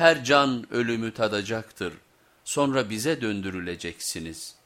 Her can ölümü tadacaktır. Sonra bize döndürüleceksiniz.''